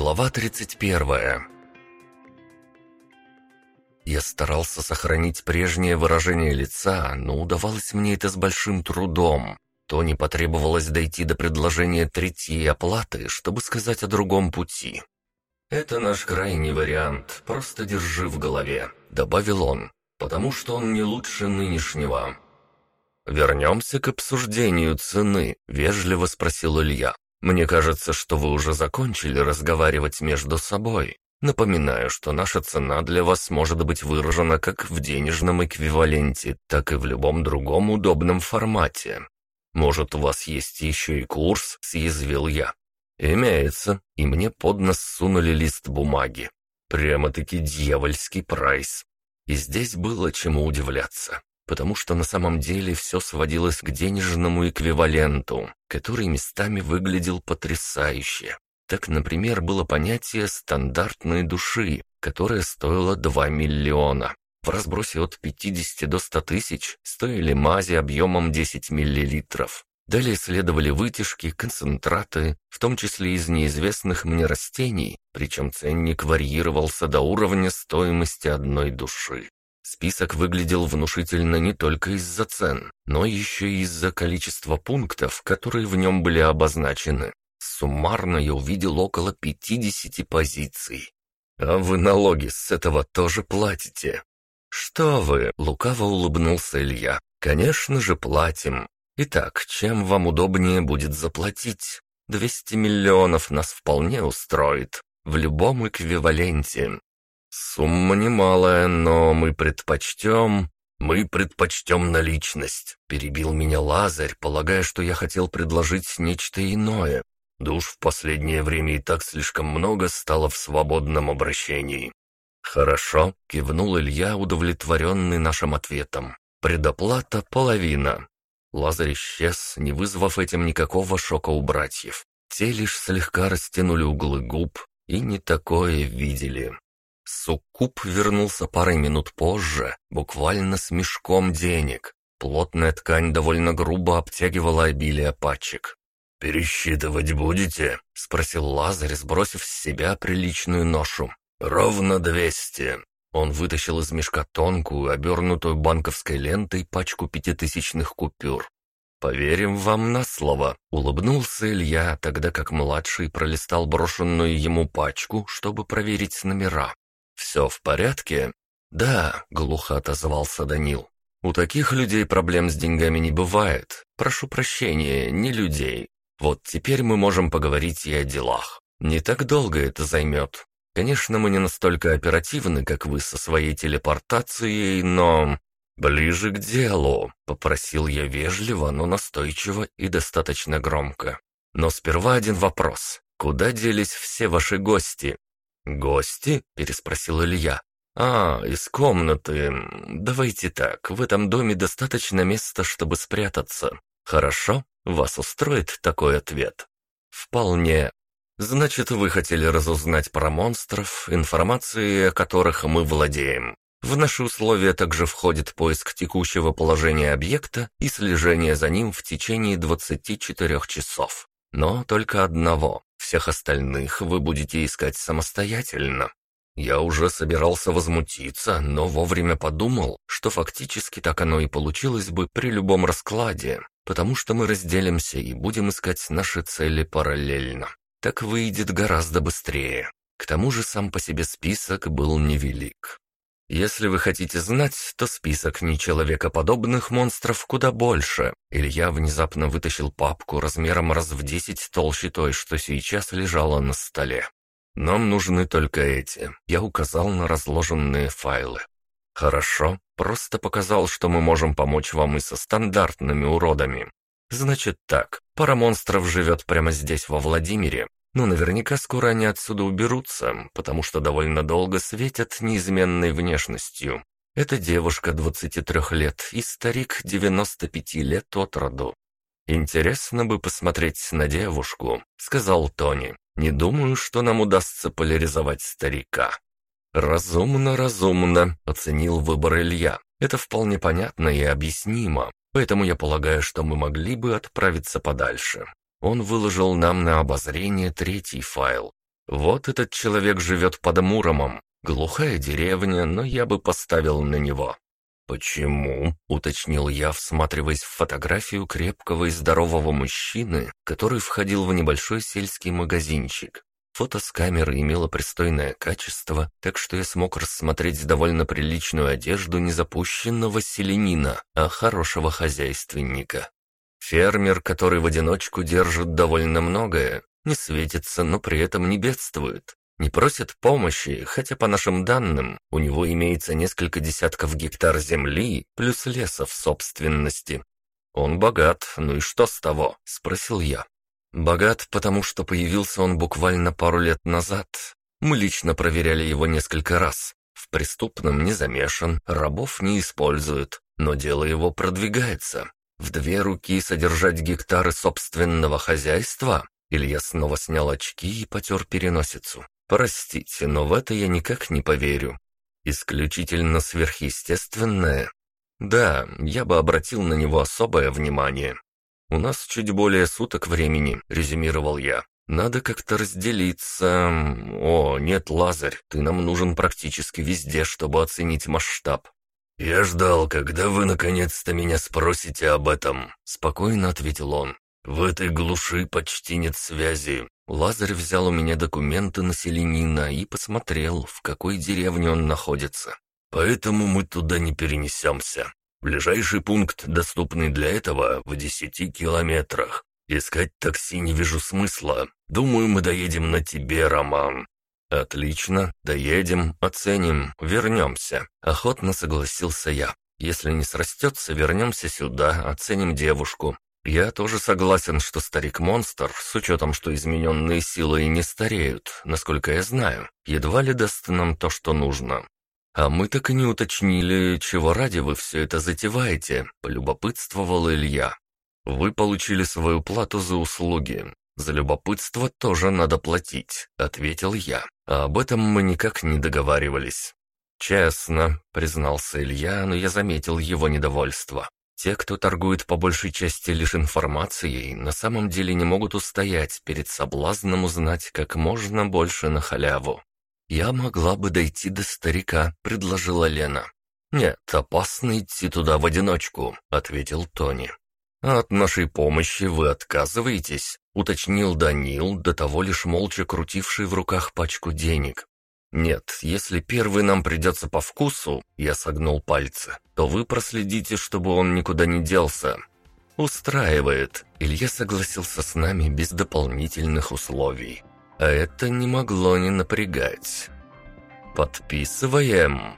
Глава 31 Я старался сохранить прежнее выражение лица, но удавалось мне это с большим трудом. То не потребовалось дойти до предложения третьей оплаты, чтобы сказать о другом пути. «Это наш крайний вариант, просто держи в голове», — добавил он, «потому что он не лучше нынешнего». «Вернемся к обсуждению цены», — вежливо спросил Илья. Мне кажется, что вы уже закончили разговаривать между собой. Напоминаю, что наша цена для вас может быть выражена как в денежном эквиваленте, так и в любом другом удобном формате. Может, у вас есть еще и курс, съязвил я. Имеется, и мне под нос сунули лист бумаги. Прямо-таки дьявольский прайс. И здесь было чему удивляться потому что на самом деле все сводилось к денежному эквиваленту, который местами выглядел потрясающе. Так, например, было понятие стандартной души, которая стоила 2 миллиона. В разбросе от 50 до 100 тысяч стоили мази объемом 10 миллилитров. Далее следовали вытяжки, концентраты, в том числе из неизвестных мне растений, причем ценник варьировался до уровня стоимости одной души. Список выглядел внушительно не только из-за цен, но еще и из-за количества пунктов, которые в нем были обозначены. Суммарно я увидел около 50 позиций. «А вы налоги с этого тоже платите?» «Что вы?» — лукаво улыбнулся Илья. «Конечно же платим. Итак, чем вам удобнее будет заплатить? 200 миллионов нас вполне устроит. В любом эквиваленте. «Сумма немалая, но мы предпочтем...» «Мы предпочтем наличность», — перебил меня Лазарь, полагая, что я хотел предложить нечто иное. Да уж в последнее время и так слишком много стало в свободном обращении. «Хорошо», — кивнул Илья, удовлетворенный нашим ответом. «Предоплата — половина». Лазарь исчез, не вызвав этим никакого шока у братьев. Те лишь слегка растянули углы губ и не такое видели. Суккуб вернулся парой минут позже, буквально с мешком денег. Плотная ткань довольно грубо обтягивала обилие пачек. «Пересчитывать будете?» — спросил Лазарь, сбросив с себя приличную ношу. «Ровно двести». Он вытащил из мешка тонкую, обернутую банковской лентой пачку пятитысячных купюр. «Поверим вам на слово», — улыбнулся Илья, тогда как младший пролистал брошенную ему пачку, чтобы проверить номера. «Все в порядке?» «Да», — глухо отозвался Данил. «У таких людей проблем с деньгами не бывает. Прошу прощения, не людей. Вот теперь мы можем поговорить и о делах. Не так долго это займет. Конечно, мы не настолько оперативны, как вы со своей телепортацией, но...» «Ближе к делу», — попросил я вежливо, но настойчиво и достаточно громко. «Но сперва один вопрос. Куда делись все ваши гости? «Гости?» — переспросил Илья. «А, из комнаты. Давайте так, в этом доме достаточно места, чтобы спрятаться. Хорошо? Вас устроит такой ответ?» «Вполне. Значит, вы хотели разузнать про монстров, информации о которых мы владеем. В наши условия также входит поиск текущего положения объекта и слежение за ним в течение 24 часов. Но только одного. Всех остальных вы будете искать самостоятельно. Я уже собирался возмутиться, но вовремя подумал, что фактически так оно и получилось бы при любом раскладе, потому что мы разделимся и будем искать наши цели параллельно. Так выйдет гораздо быстрее. К тому же сам по себе список был невелик. Если вы хотите знать, то список нечеловекоподобных монстров куда больше. Илья внезапно вытащил папку размером раз в десять толще той, что сейчас лежала на столе. Нам нужны только эти. Я указал на разложенные файлы. Хорошо, просто показал, что мы можем помочь вам и со стандартными уродами. Значит так, пара монстров живет прямо здесь, во Владимире, но наверняка скоро они отсюда уберутся, потому что довольно долго светят неизменной внешностью. Это девушка 23 лет и старик 95 лет от роду. «Интересно бы посмотреть на девушку», — сказал Тони. «Не думаю, что нам удастся поляризовать старика». «Разумно, разумно», — оценил выбор Илья. «Это вполне понятно и объяснимо, поэтому я полагаю, что мы могли бы отправиться подальше. Он выложил нам на обозрение третий файл. Вот этот человек живет под Муромом. Глухая деревня, но я бы поставил на него. «Почему?» — уточнил я, всматриваясь в фотографию крепкого и здорового мужчины, который входил в небольшой сельский магазинчик. Фото с камеры имело пристойное качество, так что я смог рассмотреть довольно приличную одежду не запущенного селенина, а хорошего хозяйственника. Фермер, который в одиночку держит довольно многое, не светится, но при этом не бедствует. Не просит помощи, хотя по нашим данным у него имеется несколько десятков гектар земли плюс леса в собственности. Он богат, ну и что с того? Спросил я. Богат, потому что появился он буквально пару лет назад. Мы лично проверяли его несколько раз. В преступном не замешан, рабов не использует, но дело его продвигается. В две руки содержать гектары собственного хозяйства? Или я снова снял очки и потер переносицу? Простите, но в это я никак не поверю. Исключительно сверхъестественное? Да, я бы обратил на него особое внимание. «У нас чуть более суток времени», — резюмировал я. «Надо как-то разделиться. О, нет, Лазарь, ты нам нужен практически везде, чтобы оценить масштаб». «Я ждал, когда вы наконец-то меня спросите об этом», — спокойно ответил он. «В этой глуши почти нет связи». Лазарь взял у меня документы на селенина и посмотрел, в какой деревне он находится. «Поэтому мы туда не перенесемся. Ближайший пункт, доступный для этого, в десяти километрах. Искать такси не вижу смысла. Думаю, мы доедем на тебе, Роман». «Отлично, доедем, оценим, вернемся», — охотно согласился я. «Если не срастется, вернемся сюда, оценим девушку. Я тоже согласен, что старик-монстр, с учетом, что измененные силы и не стареют, насколько я знаю, едва ли даст нам то, что нужно. «А мы так и не уточнили, чего ради вы все это затеваете», — полюбопытствовал Илья. «Вы получили свою плату за услуги. За любопытство тоже надо платить», — ответил я. «А об этом мы никак не договаривались». «Честно», — признался Илья, но я заметил его недовольство. Те, кто торгует по большей части лишь информацией, на самом деле не могут устоять перед соблазном узнать как можно больше на халяву. «Я могла бы дойти до старика», — предложила Лена. «Нет, опасно идти туда в одиночку», — ответил Тони. «А от нашей помощи вы отказываетесь?» — уточнил Данил, до того лишь молча крутивший в руках пачку денег. «Нет, если первый нам придется по вкусу», — я согнул пальцы, «то вы проследите, чтобы он никуда не делся». «Устраивает», — Илья согласился с нами без дополнительных условий. А это не могло не напрягать. «Подписываем!»